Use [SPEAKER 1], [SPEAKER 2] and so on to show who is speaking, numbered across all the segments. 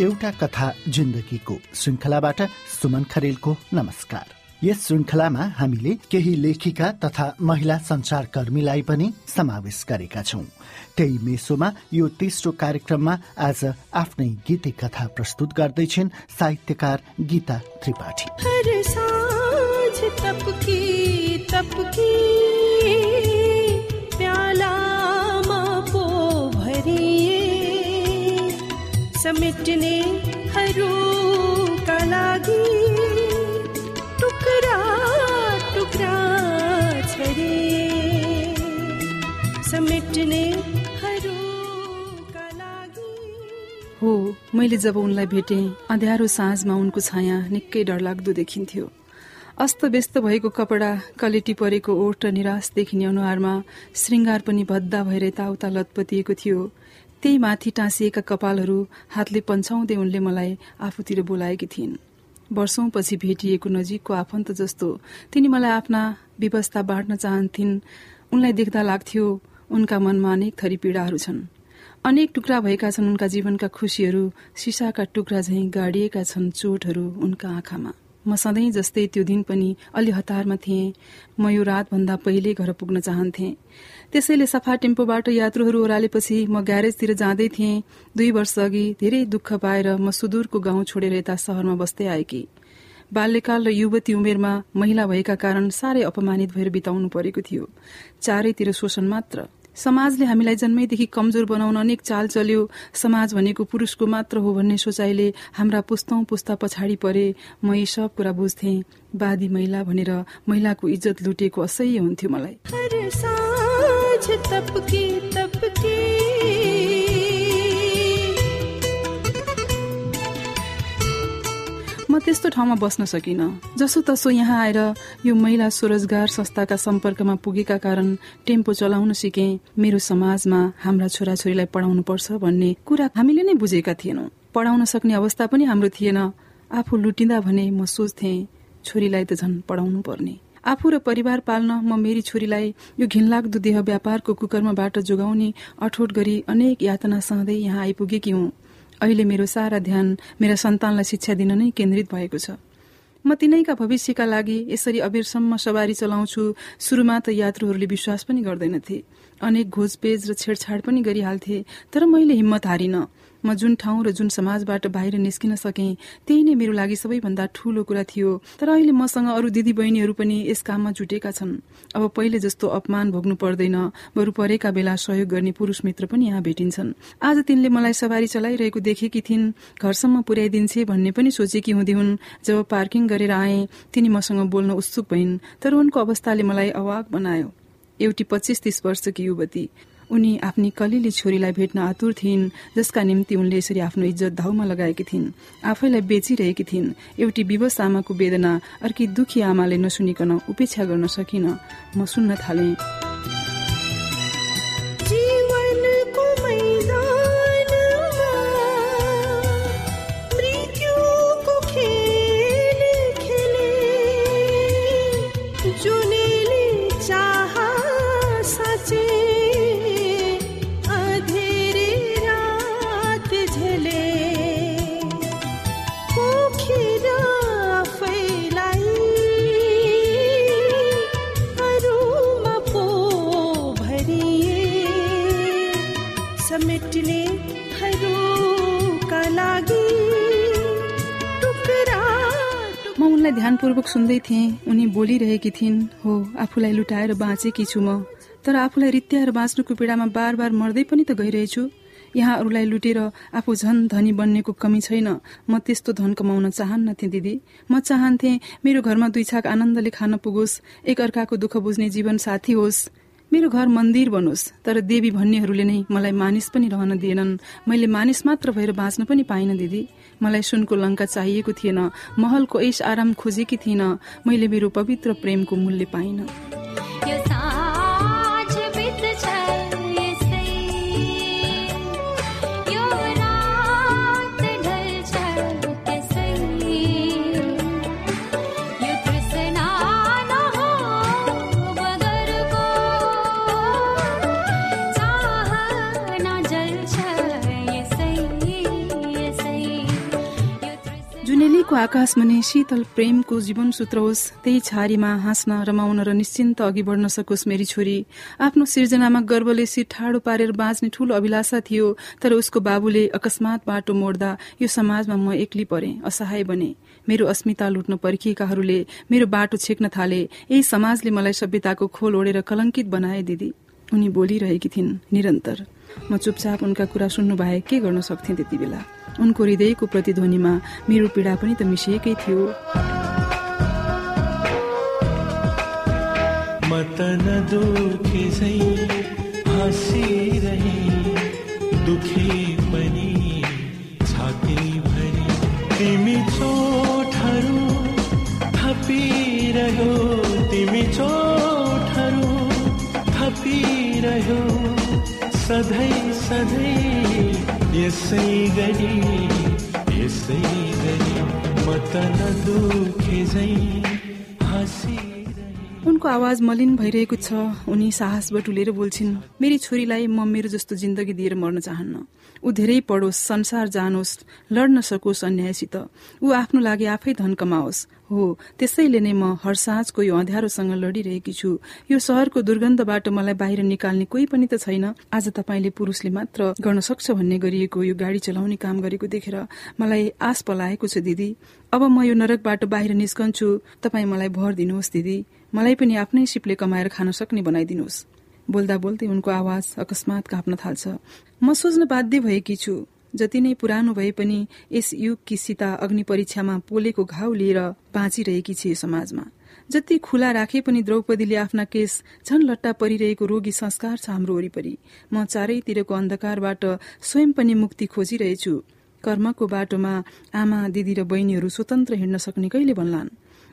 [SPEAKER 1] एउटा कथा जिन्दगीको श्रृङ्खलाबाट सुमन खरेलको नमस्कार। यस श्रृङ्खलामा हामीले केही लेखिका तथा महिला संचारकर्मीलाई पनि समावेश गरेका छौं। त्यही मेसोमा यो तेस्रो कार्यक्रममा आज आफ्नै गीते कथा प्रस्तुत गर्दैछिन् साहित्यकार गीता त्रिपाठी।
[SPEAKER 2] समेट्ने लागि टुक्रा टुक्रा छरे। समेट्ने
[SPEAKER 3] हो मैले जब उनलाई भेटेँ अँध्यारो साँझमा उनको छाया निकै डरलाग्दो देखिन्थ्यो। अस्तव्यस्त भएको कपडा कलेटी परेको ओठ र निराश देखिने अनुहारमा श्रृङ्गार पनि भद्दा भएर यताउता लतपतिएको थियो। त्यही माथि टाँसिएका कपालहरू हातले पन्छाउँदै उनले मलाई आफूतिर बोलाएकी थिइन्। वर्षौंपछि भेटिएको नजिकको आफन्त जस्तो तिनी मलाई आफ्ना व्यवस्था बाँड्न चाहन्थिन्। उनलाई देख्दा लाग्थ्यो उनका मनमा अनेक थरी पीड़ाहरू छन्। अनेक टुक्रा भएका छन् उनका जीवनका खुसीहरू सिसाका टुक्रा झैं गाडिएका छन् चोटहरू उनका आँखामा। म सधैँ जस्तै त्यो दिन पनि अलि हतारमा थिएँ। म यो रातभन्दा पहिले घर पुग्न चाहन्थे। त्यसैले सफा टेम्पोबाट यात्रुहरू ओह्रालेपछि म ग्यारेजतिर जाँदै थिएँ। दुई वर्ष अघि धेरै दुःख पाएर म सुदूरको गाउँ छोडेर यता सहरमा बस्दै आएकी। बाल्यकाल र युवती उमेरमा महिला भएका कारण साह्रै अपमानित भएर बिताउनु परेको थियो। चारैतिर शोषण मात्र। समाजले हामीलाई जन्मैदेखि कमजोर बनाउन अनेक चाल चल्यो। समाज भनेको पुरुषको मात्र हो भन्ने सोचाइले हाम्रा पुस्तौं पुस्ता पछाडि परे। म यी सब कुरा बुझ्थे। बादी महिला भनेर महिलाको इज्जत लुटेको असह्य हुन्थ्यो मलाई। म त्यस्तो ठाउँमा बस्न सकिन। जसो तसो यहाँ आएर यो महिला स्वरोजगार संस्थाका सम्पर्कमा पुगेका कारण टेम्पो चलाउन सिके मेरो समाजमा हाम्रा छोराछोरीलाई पढाउनु पर्छ भन्ने कुरा हामीले नै बुझेका थिएनौँ। पढाउन सक्ने अवस्था पनि हाम्रो थिएन। आफू लुटिँदा भने म सोच्थे छोरीलाई त झन् पढाउनु पर्ने। आफू र परिवार पाल्न म मेरी छोरीलाई यो घिनलाग्दो देह व्यापारको कुकर्मबाट जोगाउने अठोट गरी अनेक यातना सहँदै यहाँ आइपुगेकी हुँ। अहिले मेरो सारा ध्यान मेरा सन्तानलाई शिक्षा दिन नै केन्द्रित भएको छ। म तिनैका भविष्यका लागि यसरी अबेरसम्म सवारी चलाउँछु। सुरुमा त यात्रुहरूले विश्वास पनि गर्दैनथे। अनेक घोजपेज र छेडछाड पनि गरिहाल्थे तर मैले हिम्मत हारिन। म जुन ठाउँ र जुन समाजबाट बाहिर निस्किन सके त्यही नै मेरो लागि सबैभन्दा ठूलो कुरा थियो। तर अहिले मसँग अरू दिदी बहिनीहरू पनि यस काममा जुटेका छन्। अब पहिले जस्तो अपमान भोग्नु पर्दैन बरु परेका बेला सहयोग गर्ने पुरुष मित्र पनि यहाँ भेटिन्छन्। आज तिनले मलाई सवारी चलाइरहेको देखेकी थिइन्। घरसम्म पुर्याइदिन्छे भन्ने पनि सोचेकी हुँदै हुन् जब पार्किङ गरेर आए तिनी मसँग बोल्न उत्सुक भइन्। तर उनको अवस्थाले मलाई अवाक बनायो। एउटी पच्चिस तीस वर्षकी युवती। उनी आफ्नी कलिली छोरीलाई भेट्न आतुर थिइन् जसका निम्ति उनले यसरी आफ्नो इज्जत धाउमा लगाएकी थिइन्। आफैलाई बेचिरहेकी थिइन्। एउटी विवश आमाको वेदना अर्की दुखी आमाले नसुनिकन उपेक्षा गर्न सकिन। म सुन्न थालेँ। उनलाई ध्यानपूर्वक सुन्दै थिएँ। उनी बोलिरहेकी थिइन् हो आफूलाई लुटाएर बाँचेकी छु म। तर आफूलाई रित्याएर बाँच्नुको पीडामा बार बार मर्दै पनि त गइरहेछु। यहाँ अरूलाई लुटेर आफू झन धनी बन्नेको कमी छैन। म त्यस्तो धन कमाउन चाहन्नथे दिदी। म चाहन्थे मेरो घरमा दुई छाक आनन्दले खान पुगोस् एक अर्काको दुःख बुझ्ने जीवन साथी होस्। मेरो घर मन्दिर बनोस् तर देवी भन्नेहरूले नै मलाई मानिस पनि रहन दिएनन्। मैले मानिस मात्र भएर बाँच्न पनि पाइन दिदी। मलाई सुनको लङ्का चाहिएको थिएन महलको ऐस आराम खोजेकी थिइनँ। मैले मेरो पवित्र प्रेमको मूल्य पाइन। आकाश मुनि शीतल प्रेमको जीवन सूत्र होस् त्यही छारीमा हाँस्न रमाउन र निश्चिन्त अघि बढ्न सकोस् मेरी छोरी। आफ्नो सिर्जनामा गर्वले शिर ठाडो पारेर बाँच्ने ठूलो अभिलाषा थियो तर उसको बाबुले अकस्मात बाटो मोड्दा यो समाजमा म एक्ली परे असहाय बने। मेरो अस्मिता लुट्न पर्खिएकाहरूले मेरो बाटो छेक्न थाले। यही समाजले मलाई सभ्यताको खोल ओढेर कलंकित बनाए दिदी। उनी बोलिरहेकी थिइन् निरन्तर। म चुपचाप उनका कुरा सुन्नु बाहेक के गर्न सक्थेँ त्यति बेला उनको हृदयको प्रतिध्वनिमा मेरो पीडा पनि त मिसिएकै थियो।
[SPEAKER 4] मतन दुखी झै हाँसिरहे दुखी पनि छाती भरि। तिमी चोटहरू थपिरह्यो तिमी चोटहरू थपिरह्यो। सधैँ सधैँ यसै गरी यसै गरी
[SPEAKER 3] उनको आवाज मलिन भइरहेको छ। उनी साहस बटुलेर बोल्छिन् मेरी छोरीलाई म मेरो जस्तो जिन्दगी दिएर मर्न चाहन्न। ऊ धेरै पढोस् संसार जानोस् लड्न सकोस् अन्यायसित। ऊ आफ्नो लागि आफै धन कमाओस्। हो त्यसैले नै म हर साँझको यो अँध्यारोसँग लडिरहेकी छु। यो शहरको दुर्गन्धबाट मलाई बाहिर निकाल्ने कोही पनि त छैन। आज तपाईँले पुरुषले मात्र गर्न सक्छ भन्ने गरिएको यो गाडी चलाउने काम गरेको देखेर मलाई आश पलाएको छ दिदी। अब म यो नरकबाट बाहिर निस्कन्छु। तपाईँ मलाई भर दिनुहोस् दिदी। मलाई पनि आफ्नै सिपले कमाएर खान सक्ने बनाइदिनुहोस्। बोल्दा बोल्दै उनको आवाज अकस्मात काँप्न थाल्छ। म सोच्न बाध्य भएकी छु जति नै पुरानो भए पनि यस युगकी सीता अग्नि परीक्षामा पोलेको घाउ लिएर बाँचिरहेकी छे समाजमा। जति खुला राखे पनि द्रौपदीले आफ्ना केस झन लट्टा परिरहेको रोगी संस्कार छ हाम्रो वरिपरि। म चारैतिरको अन्धकारबाट स्वयं पनि मुक्ति खोजिरहेछु। कर्मको बाटोमा आमा दिदी र बहिनीहरू स्वतन्त्र हिँड्न सक्ने कहिले भन्लान्?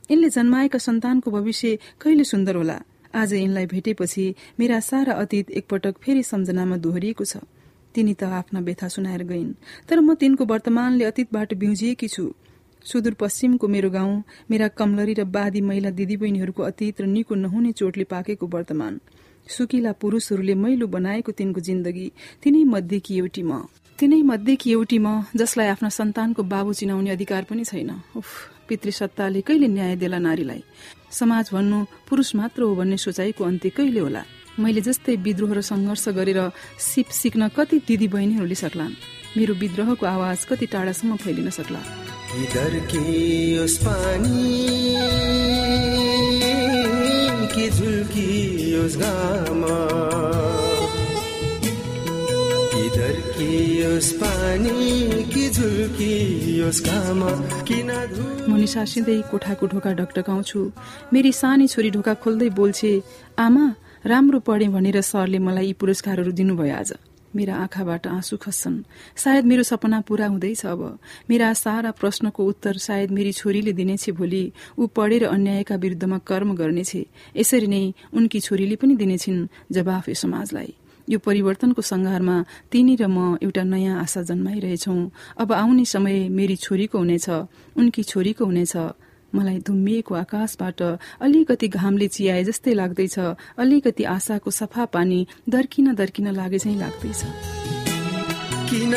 [SPEAKER 3] यिनले जन्माएका सन्तानको भविष्य कहिले सुन्दर होला? आज यिनलाई भेटेपछि मेरा सारा अतीत एकपटक फेरि सम्झनामा दोहोरिएको छ। तिनी त आफ्ना व्यथा सुनाएर गइन् तर म तिनको वर्तमानले अतीतबाट बिउजिएकी छु। सुदूरपश्चिमको मेरो गाउँ मेरा कमलरी र बादी महिला दिदीबहिनीहरूको अतीत र निको नहुने चोटले पाकेको वर्तमान। सुकिला पुरुषहरूले मैलो बनाएको तिनको जिन्दगी तिनै मध्येकी एउटी म। तिनै मध्येकी एउटी म जसलाई आफ्ना सन्तानको बाबु चिनाउने अधिकार पनि छैन। उफ। पितृसत्ताले कहिले न्याय देला नारीलाई? समाज भन्नु पुरुष मात्र हो भन्ने सोचाइको अन्त्य कहिले होला? मैले जस्तै विद्रोह र सङ्घर्ष गरेर सिप सिक्न कति दिदी बहिनीहरूले सक्लान्। मेरो विद्रोहको आवाज कति टाढासम्म फैलिन सक्ला।
[SPEAKER 4] पानी की झुल्की
[SPEAKER 3] म निसासिँदै कोठाको ढोका ढकढकाउँछु। मेरी सानी छोरी ढोका खोल्दै बोल्छे आमा राम्रो पढे भनेर सरले मलाई यी पुरस्कारहरू दिनुभयो आज। मेरा आँखाबाट आँसु खस्छन्। सायद मेरो सपना पूरा हुँदैछ अब। मेरा सारा प्रश्नको उत्तर सायद मेरी छोरीले दिनेछ भोलि। ऊ पढेर अन्यायका विरुद्धमा कर्म गर्नेछ। यसरी नै उनकी छोरीले पनि दिनेछिन् जवाफ यो समाजलाई। यो परिवर्तनको संहारमा तिनी र म एउटा नयाँ आशा जन्माइरहेछौ। अब आउने समय मेरी छोरीको हुनेछ उनकी छोरीको हुनेछ। मलाई धुम्मिएको आकाशबाट अलिकति घामले चियाए जस्तै लाग्दैछ अलिकति आशाको सफा पानी दर्किन दर्किन लागे चाहिँ लाग्दैछ।
[SPEAKER 4] किन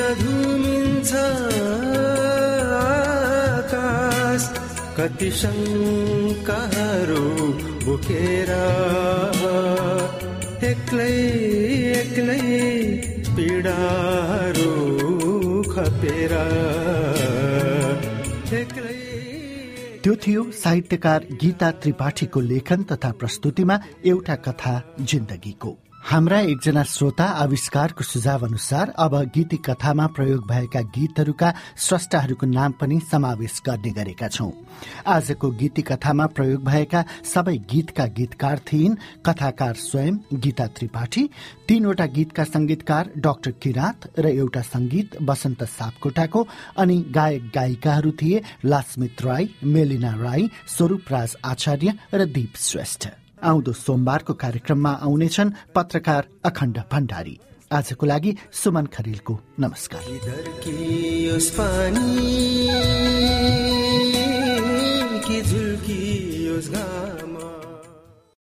[SPEAKER 4] आकाश? कति शङ्काहरू बोकेर एक्लै एक्लै पीडाहरू खपेर
[SPEAKER 1] त्यो थियो साहित्यकार गीता त्रिपाठीको लेखन तथा प्रस्तुतिमा एउटा कथा जिन्दगीको। हाम्रा एकजना श्रोता आविष्कारको सुझाव अनुसार अब गीती कथामा प्रयोग भएका गीतहरूका स्रष्टाहरूको नाम पनि समावेश गर्ने गरेका छौं। आजको गीती कथामा प्रयोग भएका सबै गीतका गीतकार थिइन् कथाकार स्वयं गीता त्रिपाठी तीनवटा गीतका संगीतकार डाक्टर किराँत र एउटा संगीत वसन्त सापकोटाको अनि गायक गायिकाहरू थिए लास्मित राई मेलिना राई स्वरूप राज आचार्य र दीप श्रेष्ठ। आउँदो सोमबारको कार्यक्रममा आउनेछन् पत्रकार अखण्ड भण्डारी। आजको लागि सुमन खरेलको नमस्कार।